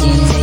You.